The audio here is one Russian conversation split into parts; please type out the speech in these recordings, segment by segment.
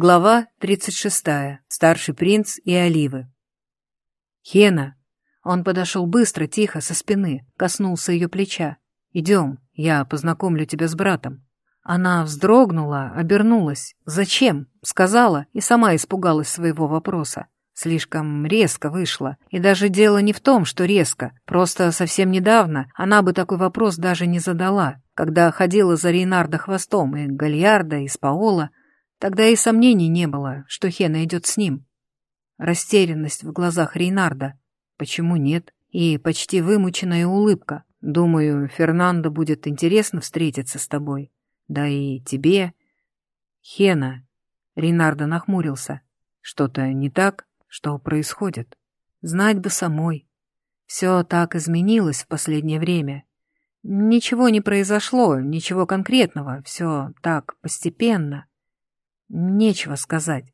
Глава 36. Старший принц и оливы. Хена. Он подошел быстро, тихо, со спины, коснулся ее плеча. «Идем, я познакомлю тебя с братом». Она вздрогнула, обернулась. «Зачем?» — сказала и сама испугалась своего вопроса. Слишком резко вышло. И даже дело не в том, что резко. Просто совсем недавно она бы такой вопрос даже не задала, когда ходила за Рейнарда хвостом и Гальярда, и Спаола, Тогда и сомнений не было, что Хена идет с ним. Растерянность в глазах Рейнарда. Почему нет? И почти вымученная улыбка. Думаю, Фернандо будет интересно встретиться с тобой. Да и тебе. Хена. Рейнардо нахмурился. Что-то не так? Что происходит? Знать бы самой. Все так изменилось в последнее время. Ничего не произошло, ничего конкретного, все так постепенно. Нечего сказать.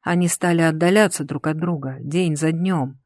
Они стали отдаляться друг от друга день за днем.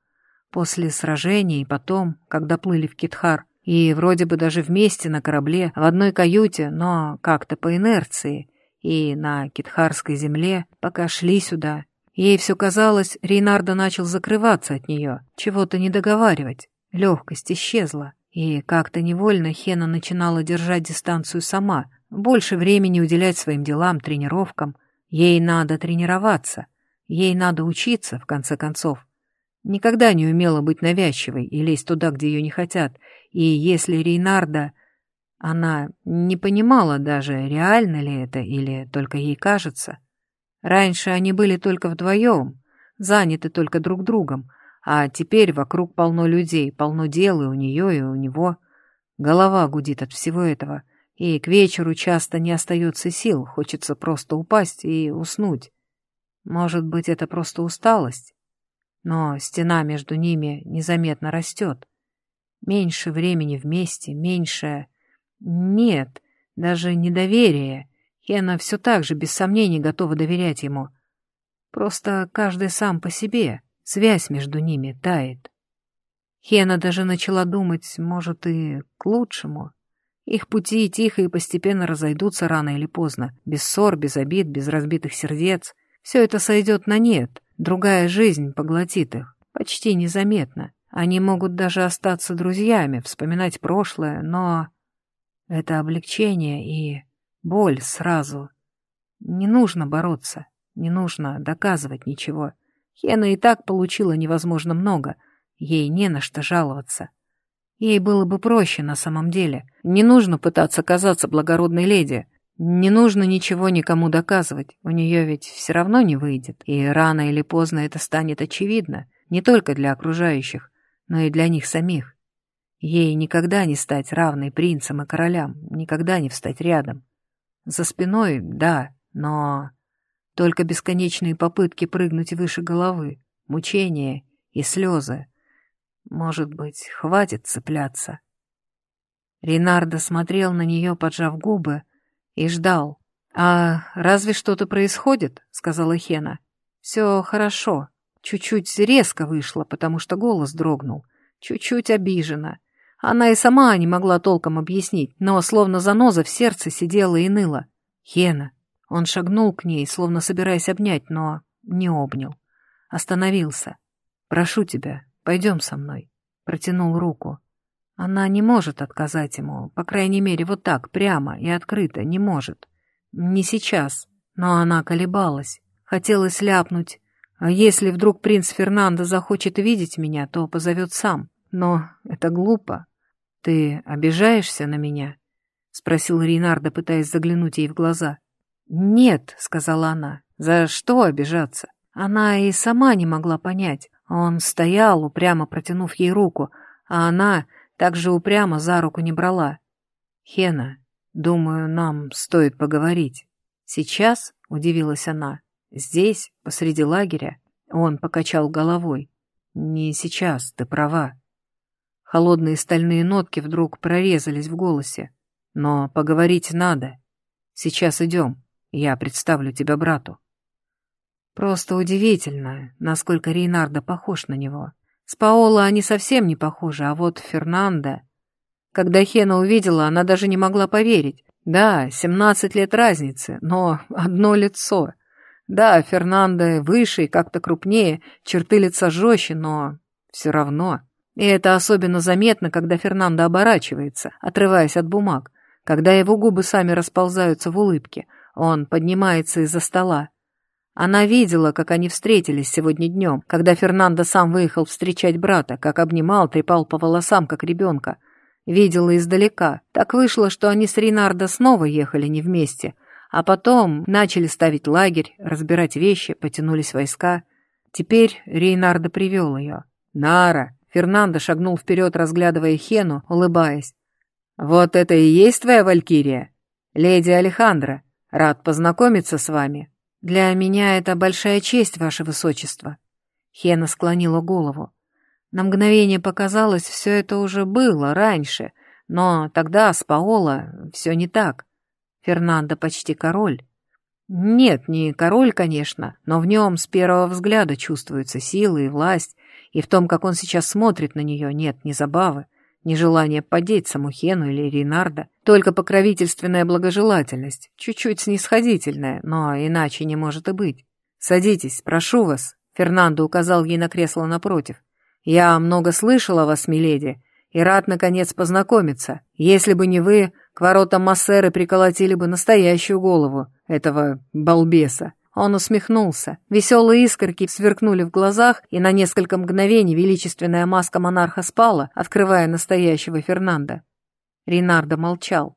После сражения и потом, когда плыли в Китхар, и вроде бы даже вместе на корабле, в одной каюте, но как-то по инерции, и на Китхарской земле, пока шли сюда. Ей все казалось, Рейнардо начал закрываться от нее, чего-то не договаривать. Легкость исчезла, и как-то невольно Хена начинала держать дистанцию сама, больше времени уделять своим делам, тренировкам, Ей надо тренироваться, ей надо учиться, в конце концов. Никогда не умела быть навязчивой и лезть туда, где ее не хотят. И если Рейнарда... Она не понимала даже, реально ли это или только ей кажется. Раньше они были только вдвоем, заняты только друг другом, а теперь вокруг полно людей, полно дел и у нее, и у него. Голова гудит от всего этого — и к вечеру часто не остается сил, хочется просто упасть и уснуть. Может быть, это просто усталость? Но стена между ними незаметно растет. Меньше времени вместе, меньше... Нет, даже недоверие. Хена все так же, без сомнений, готова доверять ему. Просто каждый сам по себе, связь между ними тает. Хена даже начала думать, может, и к лучшему. Их пути тихо и постепенно разойдутся рано или поздно, без ссор, без обид, без разбитых сердец. Все это сойдет на нет, другая жизнь поглотит их, почти незаметно. Они могут даже остаться друзьями, вспоминать прошлое, но... Это облегчение и боль сразу. Не нужно бороться, не нужно доказывать ничего. Хена и так получила невозможно много, ей не на что жаловаться. Ей было бы проще на самом деле. Не нужно пытаться казаться благородной леди. Не нужно ничего никому доказывать. У нее ведь все равно не выйдет. И рано или поздно это станет очевидно. Не только для окружающих, но и для них самих. Ей никогда не стать равной принцам и королям, никогда не встать рядом. За спиной — да, но только бесконечные попытки прыгнуть выше головы, мучения и слезы, может быть, хватит цепляться. Ренардо смотрел на нее, поджав губы, и ждал. «А разве что-то происходит?» — сказала Хена. «Все хорошо. Чуть-чуть резко вышло, потому что голос дрогнул. Чуть-чуть обижена. Она и сама не могла толком объяснить, но словно заноза в сердце сидела и ныла. «Хена!» Он шагнул к ней, словно собираясь обнять, но не обнял. Остановился. «Прошу тебя, Пойдем со мной. Протянул руку. Она не может отказать ему, по крайней мере, вот так, прямо и открыто, не может. Не сейчас, но она колебалась. Хотелось ляпнуть. А если вдруг принц Фернандо захочет видеть меня, то позовет сам. Но это глупо. Ты обижаешься на меня? Спросил Рейнардо, пытаясь заглянуть ей в глаза. «Нет», — сказала она, — «за что обижаться?» Она и сама не могла понять, он стоял, упрямо протянув ей руку, а она также упрямо за руку не брала. «Хена, думаю, нам стоит поговорить». «Сейчас?» — удивилась она. «Здесь, посреди лагеря?» Он покачал головой. «Не сейчас, ты права». Холодные стальные нотки вдруг прорезались в голосе. «Но поговорить надо. Сейчас идем, я представлю тебя брату». Просто удивительно, насколько Рейнардо похож на него. С Паоло они совсем не похожи, а вот Фернандо... Когда Хена увидела, она даже не могла поверить. Да, семнадцать лет разницы, но одно лицо. Да, Фернандо выше и как-то крупнее, черты лица жестче, но все равно. И это особенно заметно, когда Фернандо оборачивается, отрываясь от бумаг, когда его губы сами расползаются в улыбке. Он поднимается из-за стола. Она видела, как они встретились сегодня днем, когда Фернандо сам выехал встречать брата, как обнимал, трепал по волосам, как ребенка. Видела издалека. Так вышло, что они с Ринардо снова ехали не вместе, а потом начали ставить лагерь, разбирать вещи, потянулись войска. Теперь Рейнардо привел ее. «Нара!» Фернандо шагнул вперед, разглядывая Хену, улыбаясь. «Вот это и есть твоя валькирия? Леди Алехандра, рад познакомиться с вами». «Для меня это большая честь, ваше высочество». Хена склонила голову. На мгновение показалось, все это уже было раньше, но тогда с Паоло все не так. Фернандо почти король. Нет, не король, конечно, но в нем с первого взгляда чувствуется сила и власть, и в том, как он сейчас смотрит на нее, нет ни забавы, ни желания подеть саму Хену или Ринарда, только покровительственная благожелательность, чуть-чуть снисходительная, но иначе не может и быть. «Садитесь, прошу вас», — Фернандо указал ей на кресло напротив. «Я много слышал о вас, миледи, и рад, наконец, познакомиться. Если бы не вы, к воротам Массеры приколотили бы настоящую голову этого балбеса. Он усмехнулся. Веселые искорки сверкнули в глазах, и на несколько мгновений величественная маска монарха спала, открывая настоящего Фернанда. Ринардо молчал.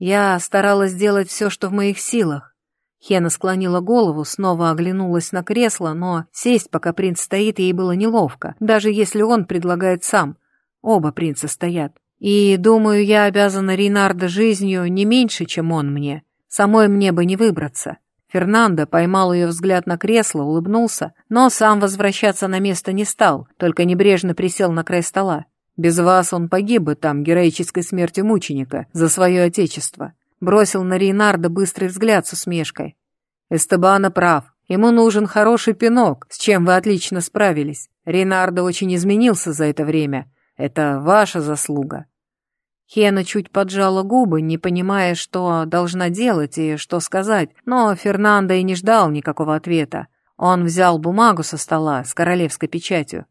«Я старалась сделать все, что в моих силах». Хена склонила голову, снова оглянулась на кресло, но сесть, пока принц стоит, ей было неловко, даже если он предлагает сам. Оба принца стоят. И, думаю, я обязана Ринардо жизнью не меньше, чем он мне. Самой мне бы не выбраться. Фернандо поймал ее взгляд на кресло, улыбнулся, но сам возвращаться на место не стал, только небрежно присел на край стола. Без вас он погиб бы там героической смертью мученика за свое отечество. Бросил на Рейнарда быстрый взгляд с усмешкой. Эстебана прав. Ему нужен хороший пинок, с чем вы отлично справились. Рейнардо очень изменился за это время. Это ваша заслуга. Хена чуть поджала губы, не понимая, что должна делать и что сказать, но Фернандо и не ждал никакого ответа. Он взял бумагу со стола с королевской печатью.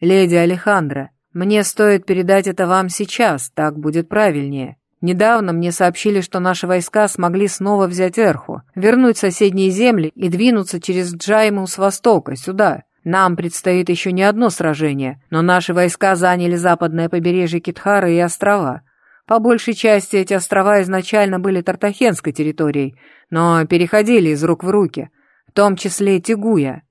«Леди Алехандра, мне стоит передать это вам сейчас, так будет правильнее. Недавно мне сообщили, что наши войска смогли снова взять Эрху, вернуть соседние земли и двинуться через Джайму с востока, сюда. Нам предстоит еще не одно сражение, но наши войска заняли западное побережье Китхара и острова. По большей части эти острова изначально были тартахенской территорией, но переходили из рук в руки, в том числе Тигуя.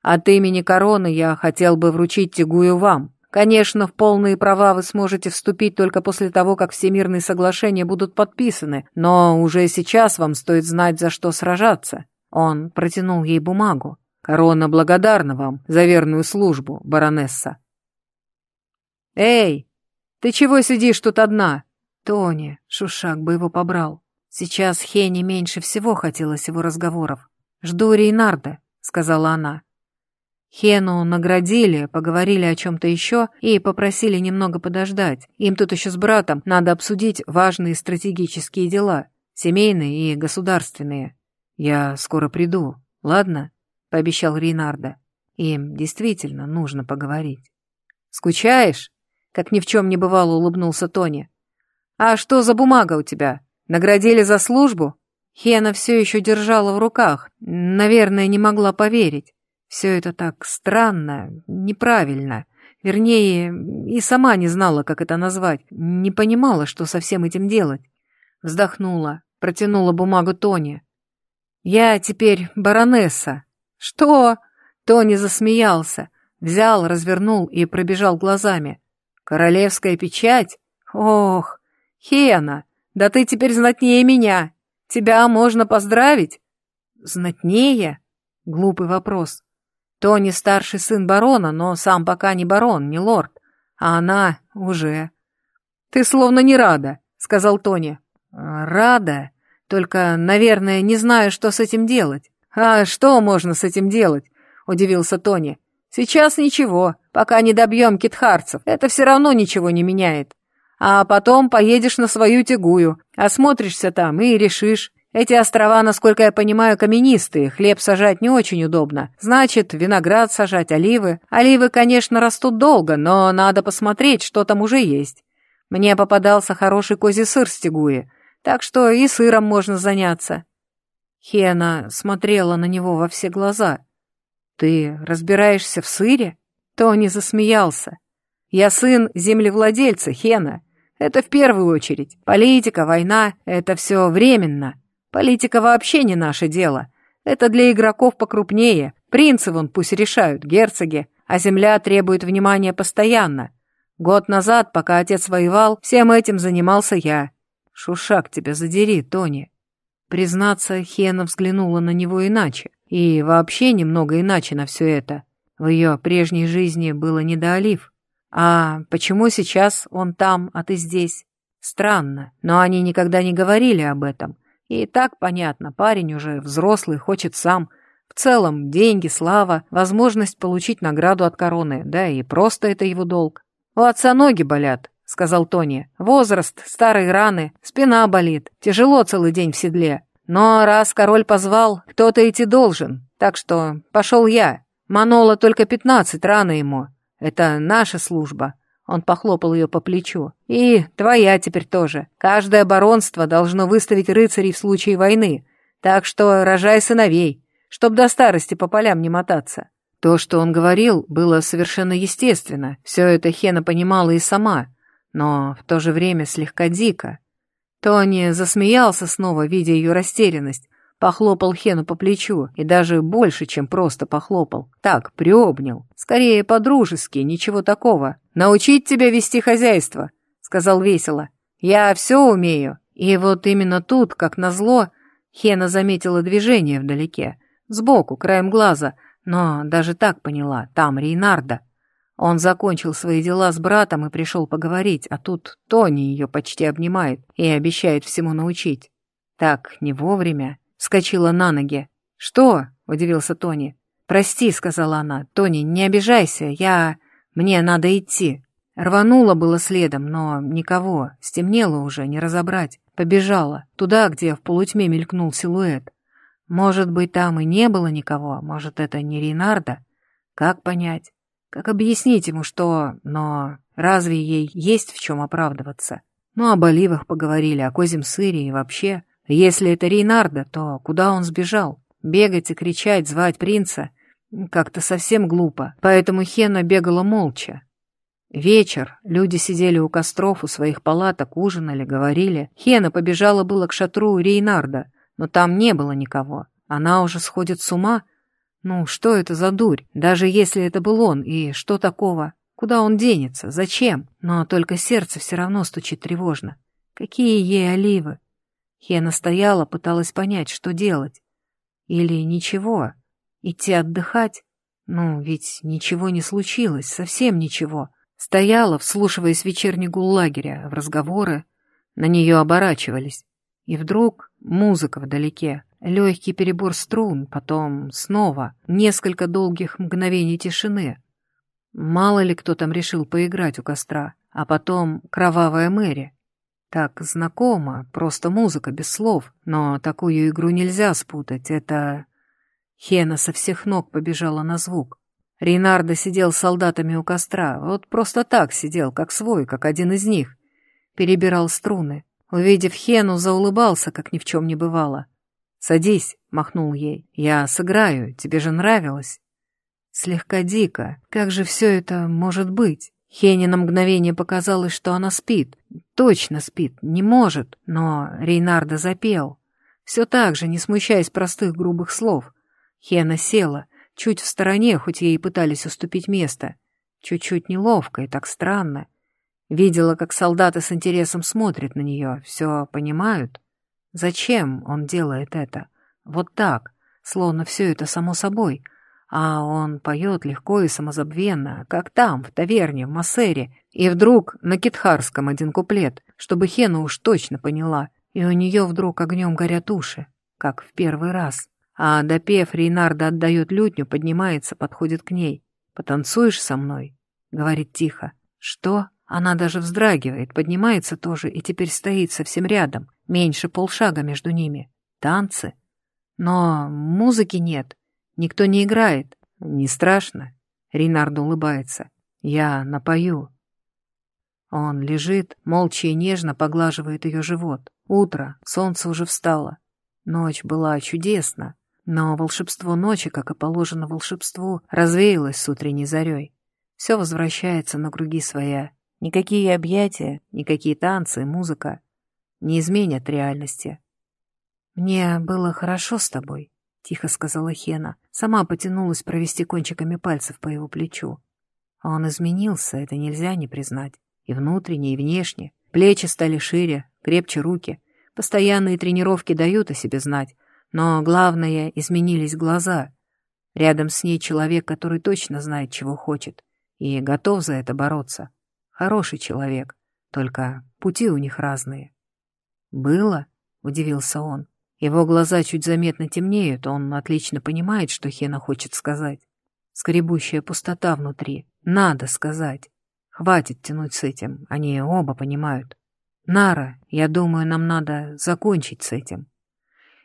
От имени короны я хотел бы вручить Тигую вам. Конечно, в полные права вы сможете вступить только после того, как всемирные соглашения будут подписаны, но уже сейчас вам стоит знать, за что сражаться. Он протянул ей бумагу. Корона благодарна вам за верную службу, баронесса. «Эй, ты чего сидишь тут одна?» Тони, Шушак бы его побрал. Сейчас Хене меньше всего хотелось его разговоров. «Жду Рейнарда», — сказала она. Хену наградили, поговорили о чем-то еще и попросили немного подождать. Им тут еще с братом надо обсудить важные стратегические дела, семейные и государственные. «Я скоро приду, ладно?» — пообещал Рейнарда. «Им действительно нужно поговорить». «Скучаешь?» — как ни в чем не бывало улыбнулся Тони. «А что за бумага у тебя? Наградили за службу?» Хена все еще держала в руках, наверное, не могла поверить. Все это так странно, неправильно. Вернее, и сама не знала, как это назвать, не понимала, что со всем этим делать. Вздохнула, протянула бумагу Тони. «Я теперь баронесса». «Что?» Тони засмеялся, взял, развернул и пробежал глазами. «Королевская печать? Ох, «Хена, да ты теперь знатнее меня. Тебя можно поздравить?» «Знатнее?» — глупый вопрос. Тони старший сын барона, но сам пока не барон, не лорд. А она уже. «Ты словно не рада», — сказал Тони. «Рада, только, наверное, не знаю, что с этим делать». «А что можно с этим делать?» — удивился Тони. «Сейчас ничего, пока не добьем китхарцев. Это все равно ничего не меняет а потом поедешь на свою тягую, осмотришься там и решишь, Эти острова, насколько я понимаю, каменистые, хлеб сажать не очень удобно. Значит, виноград сажать, оливы. Оливы, конечно, растут долго, но надо посмотреть, что там уже есть. Мне попадался хороший козий сыр с тягуи, так что и сыром можно заняться». Хена смотрела на него во все глаза. «Ты разбираешься в сыре?» Тони засмеялся. «Я сын землевладельца, Хена. Это в первую очередь. Политика, война — это все временно. Политика вообще не наше дело. Это для игроков покрупнее. Принцы вон пусть решают, герцоги. А земля требует внимания постоянно. Год назад, пока отец воевал, всем этим занимался я. Шушак тебя задери, Тони. Признаться, Хена взглянула на него иначе. И вообще немного иначе на все это. В ее прежней жизни было не до олив. А почему сейчас он там, а ты здесь? Странно, но они никогда не говорили об этом. И так понятно, парень уже взрослый, хочет сам. В целом, деньги, слава, возможность получить награду от короны, да и просто это его долг. «У отца ноги болят», — сказал Тони. «Возраст, старые раны, спина болит, тяжело целый день в седле. Но раз король позвал, кто-то идти должен, так что пошел я. Манола только пятнадцать, рано ему. Это наша служба. Он похлопал ее по плечу. «И твоя теперь тоже. Каждое баронство должно выставить рыцарей в случае войны. Так что рожай сыновей, чтоб до старости по полям не мотаться». То, что он говорил, было совершенно естественно. Все это Хена понимала и сама, но в то же время слегка дико. Тони засмеялся снова, видя ее растерянность, Похлопал Хену по плечу, и даже больше, чем просто похлопал. Так, приобнял. Скорее, по-дружески, ничего такого. «Научить тебя вести хозяйство», — сказал весело. «Я все умею». И вот именно тут, как назло, Хена заметила движение вдалеке. Сбоку, краем глаза, но даже так поняла, там Рейнарда. Он закончил свои дела с братом и пришел поговорить, а тут Тони ее почти обнимает и обещает всему научить. Так, не вовремя вскочила на ноги. «Что?» — удивился Тони. «Прости», — сказала она. «Тони, не обижайся, я... Мне надо идти». Рванула было следом, но никого, стемнело уже, не разобрать. Побежала, туда, где в полутьме мелькнул силуэт. Может быть, там и не было никого, может, это не Рейнарда? Как понять? Как объяснить ему, что... Но разве ей есть в чем оправдываться? Ну, об оливах поговорили, о козьем сыре и вообще... Если это Рейнарда, то куда он сбежал? Бегать и кричать, звать принца? Как-то совсем глупо, поэтому Хена бегала молча. Вечер, люди сидели у костров, у своих палаток, ужинали, говорили. Хена побежала было к шатру Рейнарда, но там не было никого. Она уже сходит с ума? Ну, что это за дурь? Даже если это был он, и что такого? Куда он денется? Зачем? Но только сердце все равно стучит тревожно. Какие ей оливы? Хена стояла, пыталась понять, что делать. Или ничего. Идти отдыхать? Ну, ведь ничего не случилось, совсем ничего. Стояла, вслушиваясь в вечерний гул лагеря, в разговоры. На нее оборачивались. И вдруг музыка вдалеке, легкий перебор струн, потом снова несколько долгих мгновений тишины. Мало ли кто там решил поиграть у костра, а потом кровавая Мэри. Так знакомо, просто музыка без слов, но такую игру нельзя спутать, это... Хена со всех ног побежала на звук. Рейнардо сидел с солдатами у костра, вот просто так сидел, как свой, как один из них. Перебирал струны. Увидев Хену, заулыбался, как ни в чем не бывало. «Садись», — махнул ей, — «я сыграю, тебе же нравилось». Слегка дико, как же все это может быть? Хене на мгновение показалось, что она спит. Точно спит, не может, но Рейнардо запел. Все так же, не смущаясь простых грубых слов. Хена села, чуть в стороне, хоть ей пытались уступить место. Чуть-чуть неловко и так странно. Видела, как солдаты с интересом смотрят на нее, все понимают. Зачем он делает это? Вот так, словно все это само собой, а он поет легко и самозабвенно, как там, в таверне, в Массере, и вдруг на китхарском один куплет, чтобы Хена уж точно поняла, и у нее вдруг огнем горят уши, как в первый раз. А допев, Рейнарда отдает лютню, поднимается, подходит к ней. «Потанцуешь со мной?» — говорит тихо. «Что?» Она даже вздрагивает, поднимается тоже и теперь стоит совсем рядом, меньше полшага между ними. танцы. Но музыки нет, никто не играет. Не страшно. Ринардо улыбается. Я напою. Он лежит, молча и нежно поглаживает ее живот. Утро, солнце уже встало. Ночь была чудесна, но волшебство ночи, как и положено волшебству, развеялось с утренней зарей. Все возвращается на круги своя. Никакие объятия, никакие танцы, музыка не изменят реальности. «Мне было хорошо с тобой», — тихо сказала Хена. Сама потянулась провести кончиками пальцев по его плечу. Он изменился, это нельзя не признать. И внутренне, и внешне. Плечи стали шире, крепче руки. Постоянные тренировки дают о себе знать. Но главное, изменились глаза. Рядом с ней человек, который точно знает, чего хочет. И готов за это бороться. Хороший человек. Только пути у них разные. «Было?» — удивился он. Его глаза чуть заметно темнеют, он отлично понимает, что Хена хочет сказать. Скребущая пустота внутри. Надо сказать. Хватит тянуть с этим, они оба понимают. Нара, я думаю, нам надо закончить с этим.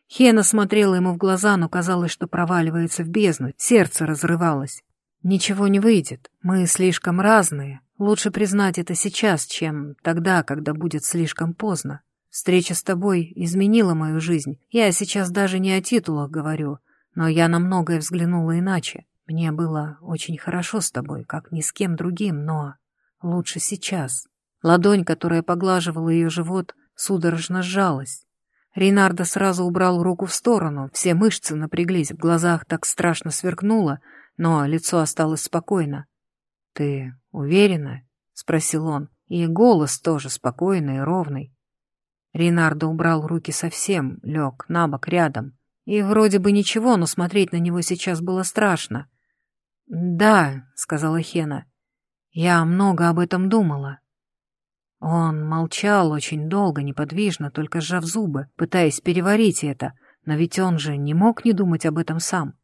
Хена смотрела ему в глаза, но казалось, что проваливается в бездну, сердце разрывалось. Ничего не выйдет, мы слишком разные. Лучше признать это сейчас, чем тогда, когда будет слишком поздно. Встреча с тобой изменила мою жизнь. Я сейчас даже не о титулах говорю, но я на многое взглянула иначе. Мне было очень хорошо с тобой, как ни с кем другим, но лучше сейчас. Ладонь, которая поглаживала ее живот, судорожно сжалась. Рейнардо сразу убрал руку в сторону, все мышцы напряглись, в глазах так страшно сверкнуло, но лицо осталось спокойно. «Ты уверена?» — спросил он, и голос тоже спокойный и ровный. Рейнардо убрал руки совсем, лег на бок рядом. И вроде бы ничего, но смотреть на него сейчас было страшно. «Да», — сказала Хена, — «я много об этом думала». Он молчал очень долго, неподвижно, только сжав зубы, пытаясь переварить это, но ведь он же не мог не думать об этом сам.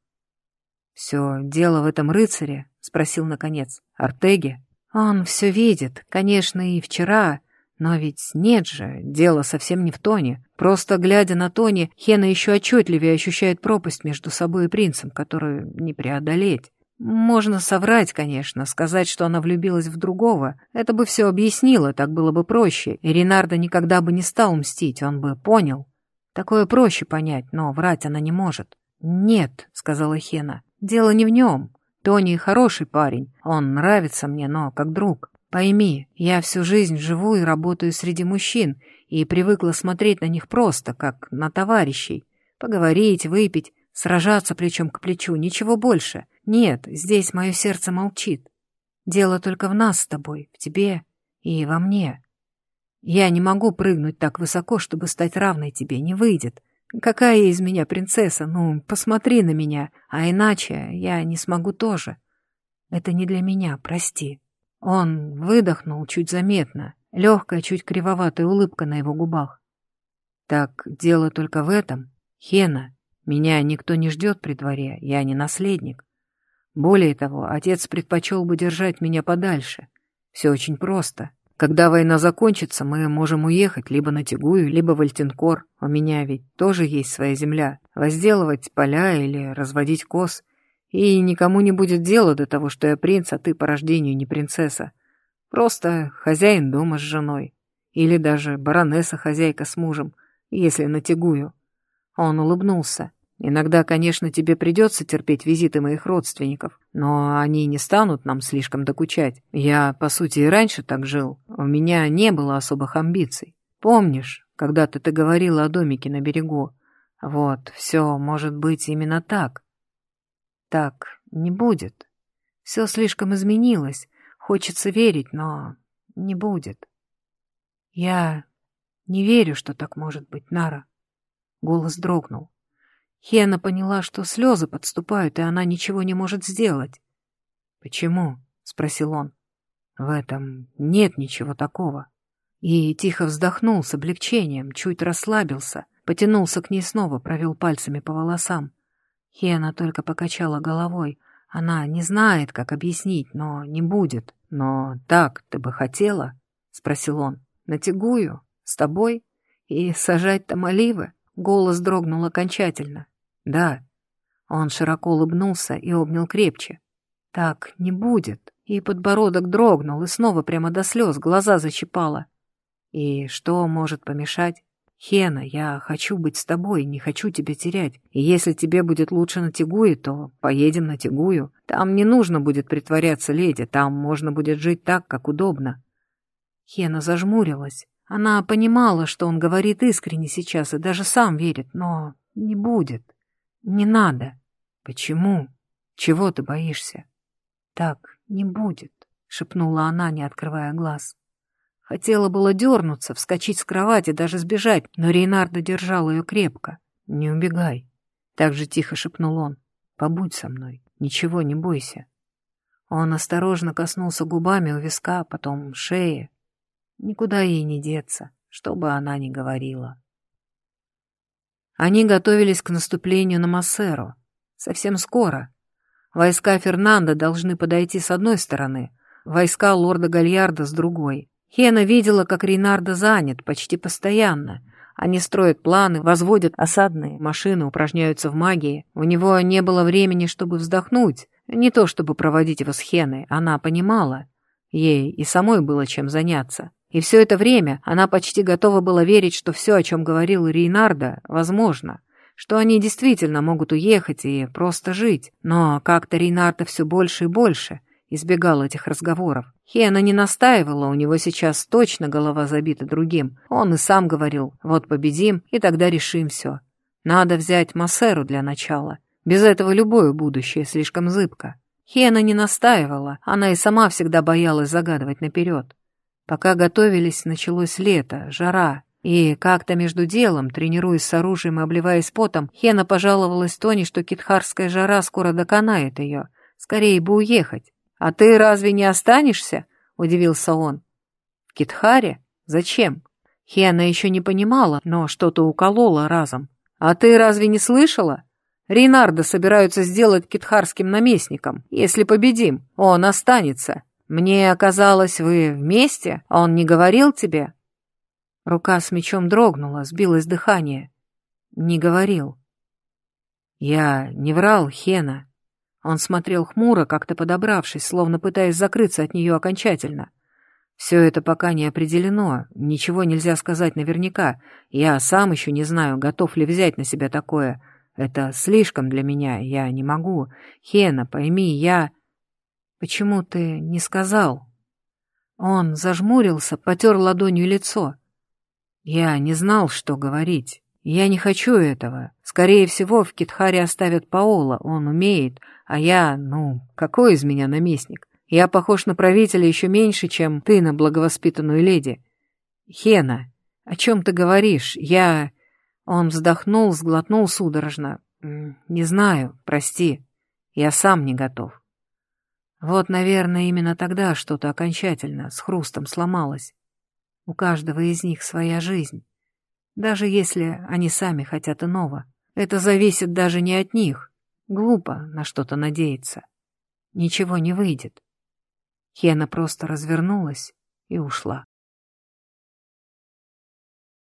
«Все дело в этом рыцаре?» — спросил наконец. «Артеге?» «Он все видит, конечно, и вчера, но ведь нет же, дело совсем не в Тоне. Просто глядя на Тони, Хена еще отчетливее ощущает пропасть между собой и принцем, которую не преодолеть. Можно соврать, конечно, сказать, что она влюбилась в другого. Это бы все объяснило, так было бы проще, и Ренардо никогда бы не стал мстить, он бы понял. Такое проще понять, но врать она не может. «Нет», — сказала Хена, — «дело не в нем. Тони хороший парень, он нравится мне, но как друг. Пойми, я всю жизнь живу и работаю среди мужчин, и привыкла смотреть на них просто, как на товарищей. Поговорить, выпить, сражаться плечом к плечу, ничего больше. Нет, здесь мое сердце молчит. Дело только в нас с тобой, в тебе и во мне. Я не могу прыгнуть так высоко, чтобы стать равной тебе, не выйдет. Какая из меня принцесса? Ну, посмотри на меня, а иначе я не смогу тоже. Это не для меня, прости. Он выдохнул чуть заметно, легкая, чуть кривоватая улыбка на его губах. «Так дело только в этом. Хена, меня никто не ждет при дворе, я не наследник. Более того, отец предпочел бы держать меня подальше. Все очень просто. Когда война закончится, мы можем уехать либо на Тигую, либо в Альтинкор. У меня ведь тоже есть своя земля. Возделывать поля или разводить коз. И никому не будет дела до того, что я принц, а ты по рождению не принцесса. Просто хозяин дома с женой. Или даже баронесса-хозяйка с мужем, если натягую. Он улыбнулся. Иногда, конечно, тебе придется терпеть визиты моих родственников, но они не станут нам слишком докучать. Я, по сути, и раньше так жил. У меня не было особых амбиций. Помнишь, когда-то ты говорила о домике на берегу? Вот, все может быть именно так. Так не будет. Все слишком изменилось. Хочется верить, но не будет. Я не верю, что так может быть, Нара. Голос дрогнул. Хена поняла, что слезы подступают, и она ничего не может сделать. «Почему?» — спросил он. «В этом нет ничего такого». И тихо вздохнул с облегчением, чуть расслабился, потянулся к ней снова, провел пальцами по волосам. Хена только покачала головой. Она не знает, как объяснить, но не будет. «Но так ты бы хотела?» — спросил он. «На Тигую? С тобой? И сажать там оливы?» Голос дрогнул окончательно. «Да». Он широко улыбнулся и обнял крепче. «Так не будет». И подбородок дрогнул, и снова прямо до слез глаза зачипало. «И что может помешать?» «Хена, я хочу быть с тобой, не хочу тебя терять. И если тебе будет лучше на Тигуе, то поедем на Тигую. Там не нужно будет притворяться леди, там можно будет жить так, как удобно». Хена зажмурилась. Она понимала, что он говорит искренне сейчас и даже сам верит, но не будет. Не надо. Почему? Чего ты боишься? Так не будет, шепнула она, не открывая глаз. Хотела было дернуться, вскочить с кровати, даже сбежать, но Рейнарда держал ее крепко. «Не убегай», — так же тихо шепнул он. «Побудь со мной, ничего не бойся». Он осторожно коснулся губами у виска, потом шеи. Никуда ей не деться, что бы она ни говорила. Они готовились к наступлению на Массеру. Совсем скоро. Войска Фернанда должны подойти с одной стороны, войска лорда Гальярда с другой. Хена видела, как Рейнардо занят почти постоянно. Они строят планы, возводят осадные машины, упражняются в магии. У него не было времени, чтобы вздохнуть. Не то, чтобы проводить его с Хеной, она понимала. Ей и самой было чем заняться. И все это время она почти готова была верить, что все, о чем говорил Рейнардо, возможно. Что они действительно могут уехать и просто жить. Но как-то Рейнардо все больше и больше – избегал этих разговоров. Хена не настаивала, у него сейчас точно голова забита другим. Он и сам говорил, вот победим, и тогда решим все. Надо взять Массеру для начала. Без этого любое будущее слишком зыбко. Хена не настаивала, она и сама всегда боялась загадывать наперед. Пока готовились, началось лето, жара. И как-то между делом, тренируясь с оружием и обливаясь потом, Хена пожаловалась Тони, что китхарская жара скоро доконает ее. Скорее бы уехать. «А ты разве не останешься?» — удивился он. «В Китхаре? Зачем?» Хена еще не понимала, но что-то уколола разом. «А ты разве не слышала? Рейнарда собираются сделать китхарским наместником. Если победим, он останется. Мне оказалось, вы вместе? Он не говорил тебе?» Рука с мечом дрогнула, сбилось дыхание. «Не говорил». «Я не врал, Хена», он смотрел хмуро, как-то подобравшись, словно пытаясь закрыться от нее окончательно. «Все это пока не определено, ничего нельзя сказать наверняка. Я сам еще не знаю, готов ли взять на себя такое. Это слишком для меня, я не могу. Хена, пойми, я...» «Почему ты не сказал?» Он зажмурился, потер ладонью лицо. «Я не знал, что говорить. Я не хочу этого. Скорее всего, в Китхаре оставят Паола, он умеет, а я, ну, какой из меня наместник? Я похож на правителя еще меньше, чем ты на благовоспитанную леди. Хена, о чем ты говоришь? Я... Он вздохнул, сглотнул судорожно. Не знаю, прости. Я сам не готов. Вот, наверное, именно тогда что-то окончательно с хрустом сломалось. У каждого из них своя жизнь. Даже если они сами хотят иного. Это зависит даже не от них. Глупо на что-то надеяться. Ничего не выйдет. Хена просто развернулась и ушла.